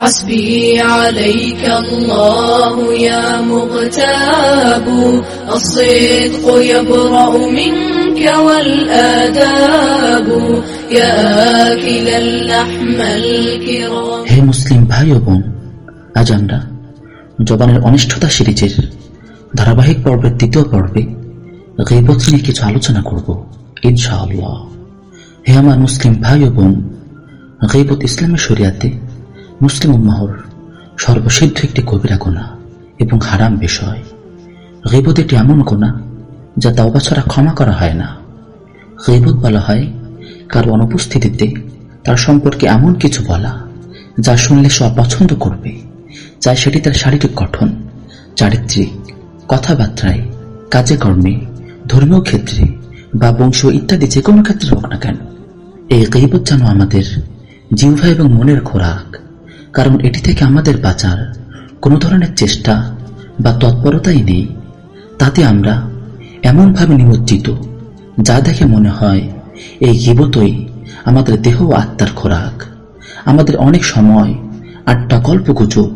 حسبي عليك الله يا مغتاب الصدق يبرأ منك والآداب يا آكل اللحم الكرام হে মুসলিম ভাই ও বোন আজ আমরা জবানের অনিষ্ঠতা সিরিজের ধারাবাহিক পর্বের দ্বিতীয় পর্বে গেবত নিয়ে কিছু আলোচনা করব ইনশাআল্লাহ হে আমার মুসলিম ভাই ও বোন গেবত ইসলামের শরিয়াতে মুসলিম উম্মাহর সর্বসিদ্ধ একটি কবিরা গোনা এবং হারাম বিষয়। গেবত একটি এমন গোনা যা তাওবা ছাড়া ক্ষমা করা হয় না। গেবত বলা হয়, কারও অনুপস্থিতিতে তার সম্পর্কে এমন কিছু বলা যা শুনলে সে অপছন্দ করবে চাই সেটি তার শারীরিক গঠন, চারিত্রিক কথাবার্তায়, কাজে কর্মে, ধর্মীয় ক্ষেত্রে বা বংশ ইত্যাদি যে কোনো ক্ষেত্রে হোক না কেন। এই গেইবত যেন আমাদের জিহ্বা এবং মনের খোরাক কারণ এটি থেকে আমাদের বাঁচার কোনো ধরনের চেষ্টা বা তৎপরতাই নেই। তাতে আমরা এমনভাবে নিমজ্জিত, যা দেখে মনে হয় এই গিবতই আমাদের দেহ ও আত্মার খোরাক, আমাদের অনেক সময় আড্ডা গল্পগুজব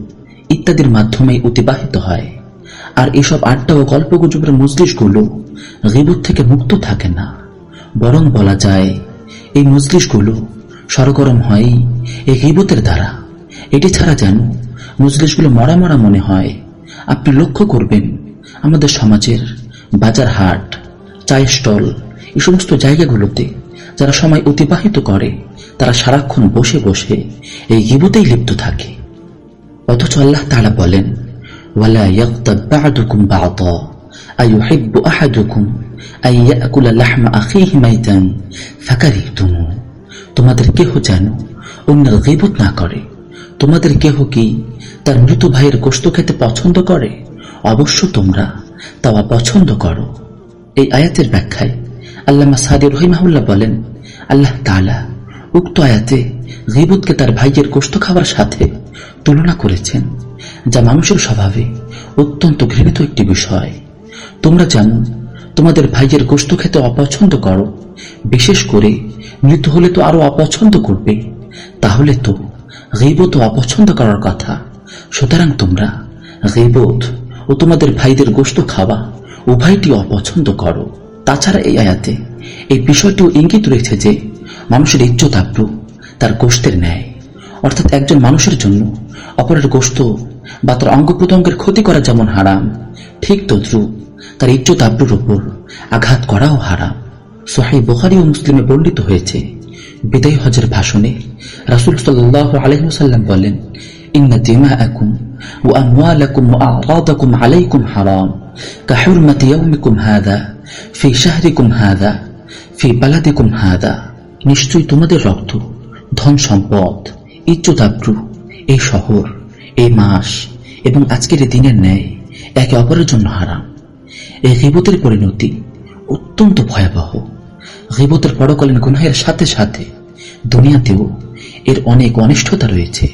ইত্যাদির মাধ্যমে অতিবাহিত হয়। আর এসব আড্ডা ও গল্পগুজবের মজলিশগুলো গিবত থেকে মুক্ত থাকে না। বরং বলা যায়, এই মজলিশগুলো সরগরম হয় এই গিবতের দ্বারা। এটি ছাড়া যেন মজলিশগুলো মরা মরা মনে হয়। আপনি লক্ষ্য করবেন, আমাদের সমাজের বাজার হাট চায়ের স্টল, এই সমস্ত জায়গাগুলোতে যারা সময় অতিবাহিত করে, তারা সারাক্ষণ বসে বসে এই গিবতেই লিপ্ত থাকে। অথচ আল্লাহ তাআলা বলেন, ওয়ালা ফাকারিহতুমু। তোমাদের কেহ যেন অন্যের গীবত না করে। তোমাদের কেহ কি তার মৃত ভাইয়ের গোশত খেতে পছন্দ করে? অবশ্য তোমরা তা অপছন্দ করো। এই আয়াতের ব্যাখ্যায় আল্লামা সাদি রহিমাহুল্লাহ বলেন, আল্লাহ তাআলা উক্ত আয়াতে গিবতকে তার ভাইয়ের গোশত খাওয়ার সাথে তুলনা করেছেন, যা মানুষের স্বভাবে অত্যন্ত ঘৃণিত একটি বিষয়। তোমরা জানো তোমাদের ভাইয়ের গোশত খেতে অপছন্দ করো, বিশেষ করে মৃত হলে তো আরও অপছন্দ করবে, তাহলে তো গিবত অপছন্দ করার কথা। সুতরাং তোমরা গিবত ও তোমাদের ভাইদের গোশত খাওয়া উভয়টি অপছন্দ করো। তাছাড়া এই আয়াতে এই বিষয়টিও ইঙ্গিত রয়েছে যে মানুষের ইজ্জত আব্রু, তার গোষ্ঠের ন্যায়। অর্থাৎ একজন মানুষের জন্য অপরের গোষ্ঠ বা তার অঙ্গ প্রত্যঙ্গের ক্ষতি করা যেমন হারাম, ঠিক তদ্রুপ তার ইজ্জত আব্রুর উপর আঘাত করাও হারাম। সোহাই বোহারি ও মুসলিমে বর্ণিত হয়েছে বিদায় হজের ভাষণে রাসুল সাল্লাহ বলেন ইন্না দিমা ও আলাইকুম হারাম। হাদা ফি শাহরিকুম হাদা ফি হাদা নিশ্চয়ই তোমাদের রক্ত, ধন সম্পদ ইজ্জতাব্রু এই শহর, এই মাস এবং আজকের এই দিনের ন্যায় একে অপরের জন্য হারাম। এই হিবতের পরিণতি অত্যন্ত ভয়াবহ। গিবতের পরকালীন গুনাহের সাথে সাথে দুনিয়াতেও এর অনেক অনিষ্ঠতা রয়েছে।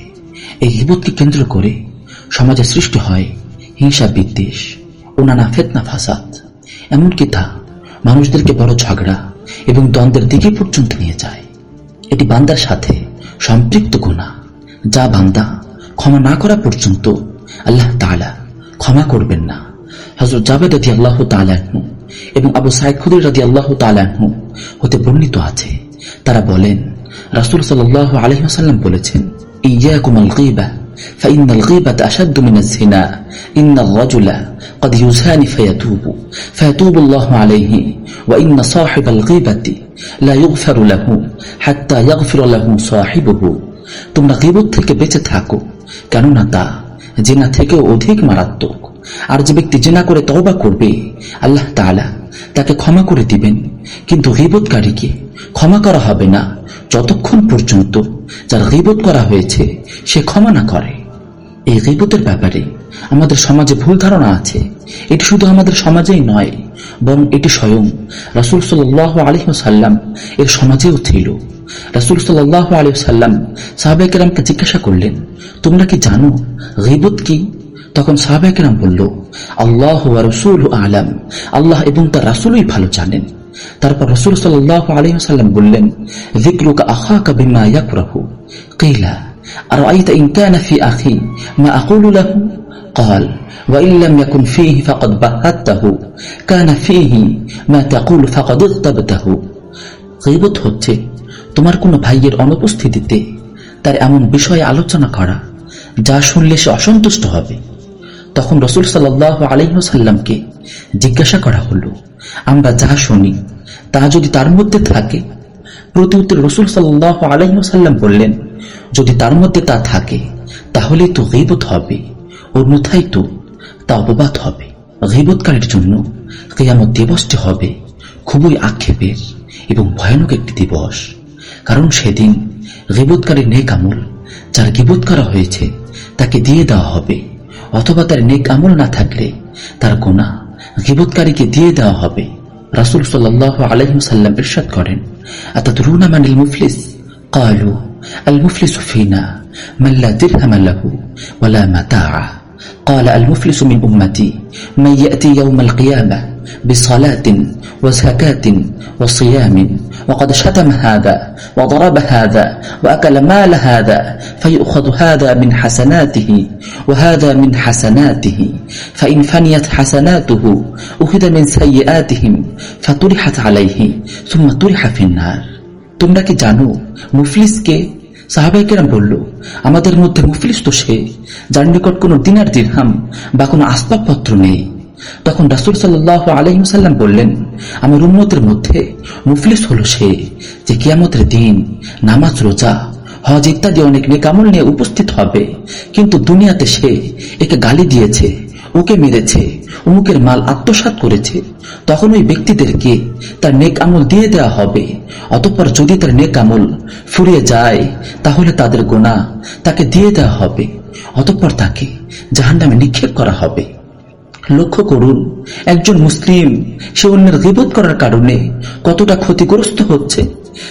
এই গিবতকে কেন্দ্র করে সমাজে সৃষ্টি হয় হিংসা বিদ্বেষ ও নানা ফেতনা ফাসাদ। এমনকি তা মানুষদেরকে বড় ঝগড়া এবং দ্বন্দ্বের দিকে পর্যন্ত নিয়ে যায়। এটি বান্দার সাথে সম্পৃক্ত গুণা যা বান্দা ক্ষমা না করা পর্যন্ত আল্লাহ তালা ক্ষমা করবেন না। হজরত জাবেদ আল্লাহ তালাহু এবং আবু সাইদ খুদির রাদি আল্লাহ তালাহু হতে বর্ণিত আছে তারা বলেন রাসুল সাল আলহিহাসাল্লাম বলেছেন ইয়াকুম আল গিবা فإن الغيبة أشد من الزنا إن الرجل قد يزهان فيتوب فيتوب الله عليه وإن صاحب الغيبة لا يغفر له حتى يغفر له صاحبه তোমরা গিবত থেকে বেঁচে থাকো কেননা তা জেনা থেকেও অধিক মারাত্মক আর যে ব্যক্তি জেনা করে তওবা করবে, আল্লাহ তাআলা তাকে ক্ষমা করে দিবেন। কিন্তু গিবতকারীকে ক্ষমা করা হবে না যতক্ষণ পর্যন্ত যার গিবত করা হয়েছে সে ক্ষমা না করে। এই গিবতের ব্যাপারে আমাদের সমাজে ভুল ধারণা আছে। এটি শুধু আমাদের সমাজেই নয়, বরং এটি স্বয়ং রাসুল সাল্লাহ আলহিমসাল্লাম এর সমাজেও ছিল। রাসুল সাল্লাহ আলহিসাল্লাম সাহাবাইকেরামকে জিজ্ঞাসা করলেন, তোমরা কি জানো গিবত কি? তখন সাহাবাইকেরাম বলল আল্লাহ রসুল আলাম আল্লাহ এবং তার রাসুলই ভালো জানেন তারপর রসুল সাল্লাহ আলহিহাল্লাম বললেন জিক্রুকা আখা কাবিমা ইয়াকুরাহু কিলা أرأيت إن كان في أخي ما أقول له قال وإن لم يكن فيه فقد بهته كان فيه ما تقول فقد اغتبته গীবত হচ্ছে তোমার কোনো ভাইয়ের অনুপস্থিতিতে তার এমন বিষয়ে আলোচনা করা যা শুনলে সে অসন্তুষ্ট হবে তখন রসুল সাল্লাহ আলহ্লামকে জিজ্ঞাসা করা হলো, আমরা যা শুনি, তা যদি তার মধ্যে থাকে? প্রতি উত্তর রসুল সাল্লাহ আলহ্লাম বললেন, যদি তার মধ্যে তা থাকে তাহলে তো গিবত হবে, অন্যথায় তো তা অপবাদ হবে। গিবতকারীর জন্য কেয়ামত দিবসটি হবে খুবই আক্ষেপের এবং ভয়ানক একটি দিবস। কারণ সেদিন গিবতকারী নেক আমল, যার গিবত করা হয়েছে, তাকে দিয়ে দেওয়া হবে। অথবা তার নেক আমল না থাকলে তার গোনা গিবতকারীকে দিয়ে দেওয়া হবে রাসুল সাল্লাহ আলহিমসাল্লাম ইরশাদ করেন আতাদরুনা মানিল মুফলিস قالوا المفلس فينا من لا درهم له ولا متاع قال المفلس من أمتي من يأتي يوم القيامة بصلاة وزكاة وصيام وقد شتم هذا وضرب هذا وأكل مال هذا فيؤخذ هذا من حسناته وهذا من حسناته فإن فنيت حسناته أخذ من سيئاتهم فطرحت عليه ثم طرح في النار তোমরা কি জানো মুফলিসকে সাহাবাইকেরাম বলল আমাদের মধ্যে মুফলিস তো সে যার নিকট কোনো দিনার দিরহাম বা কোনো আসবাবপত্র নেই তখন রাসুল সাল্লাহ আলহিমসাল্লাম বললেন আমার উন্মতের মধ্যে মুফলিস হলো সে যে কিয়ামতের দিন নামাজ, রোজা, হজ ইত্যাদি অনেক নেকামল নিয়ে উপস্থিত হবে। কিন্তু দুনিয়াতে সে একে গালি দিয়েছে ওকে মেরেছে অমুকের মাল আত্মসাত করেছে। তখন ওই ব্যক্তিদেরকে তার নেক আমল দিয়ে দেওয়া হবে। অতঃপর যদি তার নেক আমল ফুরিয়ে যায়, তাহলে তাদের গোনা তাকে দিয়ে দেওয়া হবে। অতঃপর তাকে জাহান নামে নিক্ষেপ করা হবে। লক্ষ্য করুন, একজন মুসলিম, সে অন্যের গিবত করার কারণে কতটা ক্ষতিগ্রস্ত হচ্ছে,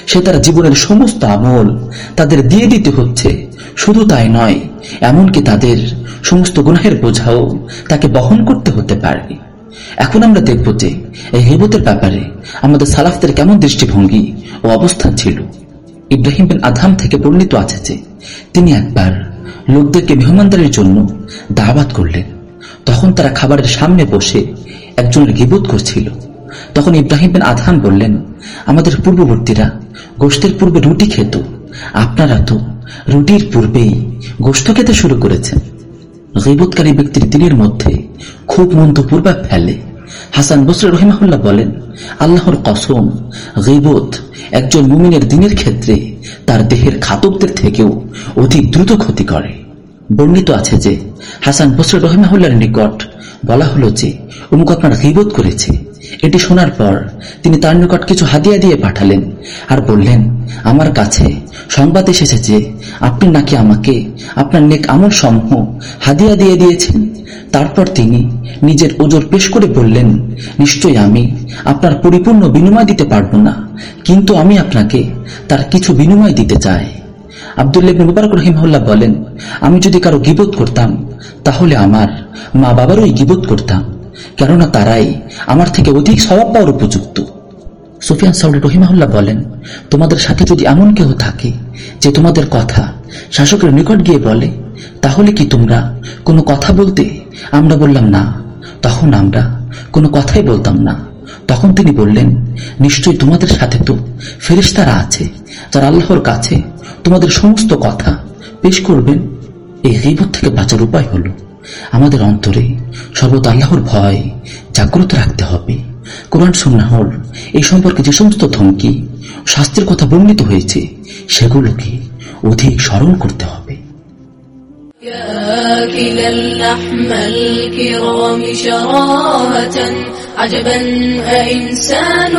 সে তার জীবনের সমস্ত আমল তাদের দিয়ে দিতে হচ্ছে। শুধু তাই নয়, এমনকি তাদের সমস্ত গুনাহের বোঝাও তাকে বহন করতে হতে পারে। এখন আমরা দেখব যে এই হেবতের ব্যাপারে আমাদের সালাফদের কেমন দৃষ্টিভঙ্গি ও অবস্থান ছিল। ইব্রাহিম বিন আধাম থেকে বর্ণিত আছে যে তিনি একবার লোকদেরকে মেহমানদারির জন্য দাওয়াত করলেন। তখন তারা খাবারের সামনে বসে একজনের গিবোধ করছিল। তখন ইব্রাহিম বিন আধান বললেন, আমাদের পূর্ববর্তীরা গোষ্ঠের পূর্বে রুটি খেত, আপনারা তো রুটির পূর্বেই গোষ্ঠ খেতে শুরু করেছেন। গিবোধকারী ব্যক্তির দিনের মধ্যে খুব মন্দ পূর্বা ফেলে। হাসান বসর রহিমাহুল্লাহ বলেন, আল্লাহর কসম গিবোধ একজন মুমিনের দিনের ক্ষেত্রে তার দেহের খাতকদের থেকেও অধিক দ্রুত ক্ষতি করে। বর্ণিত আছে যে হাসান বসর রহিমাহুল্লার নিকট বলা হলো যে, অমুক আপনার গিবোধ করেছে। এটি শোনার পর তিনি তার নিকট কিছু হাদিয়া দিয়ে পাঠালেন আর বললেন, আমার কাছে সংবাদ এসেছে যে আপনি নাকি আমাকে আপনার নেক আমল সমূহ হাদিয়া দিয়ে দিয়েছেন। তারপর তিনি নিজের ওজোর পেশ করে বললেন, নিশ্চয় আমি আপনার পরিপূর্ণ বিনিময় দিতে পারব না, কিন্তু আমি আপনাকে তার কিছু বিনিময় দিতে চাই। আবদুল্লাহ মুবারক রহিমহল্লা বলেন, আমি যদি কারও গিবোধ করতাম, তাহলে আমার মা বাবারই গিবোধ করতাম। কেননা তারাই আমার থেকে অধিক স্বভাব পাওয়ার উপযুক্ত। সুফিয়ান সাউল রহিমাহুল্লাহ বলেন, তোমাদের সাথে যদি এমন কেউ থাকে যে তোমাদের কথা শাসকের নিকট গিয়ে বলে, তাহলে কি তোমরা কোনো কথা বলতে আমরা বললাম না? তখন আমরা কোনো কথাই বলতাম না। তখন তিনি বললেন নিশ্চয়ই তোমাদের সাথে তো ফেরিস্তারা আছে যারা আল্লাহর কাছে তোমাদের সমস্ত কথা পেশ করবেন এই গিবত থেকে বাঁচার উপায় হলো আমাদের অন্তরে সর্বদা আল্লাহর ভয় জাগ্রত রাখতে হবে কোরআন সুন্নাহর এই সম্পর্কে যে সমস্ত ধমকি শাস্তির কথা বর্ণিত হয়েছে সেগুলোকে অধিক স্মরণ করতে হবে ياكل اللحم الكرام شراهة عجبا أإنسان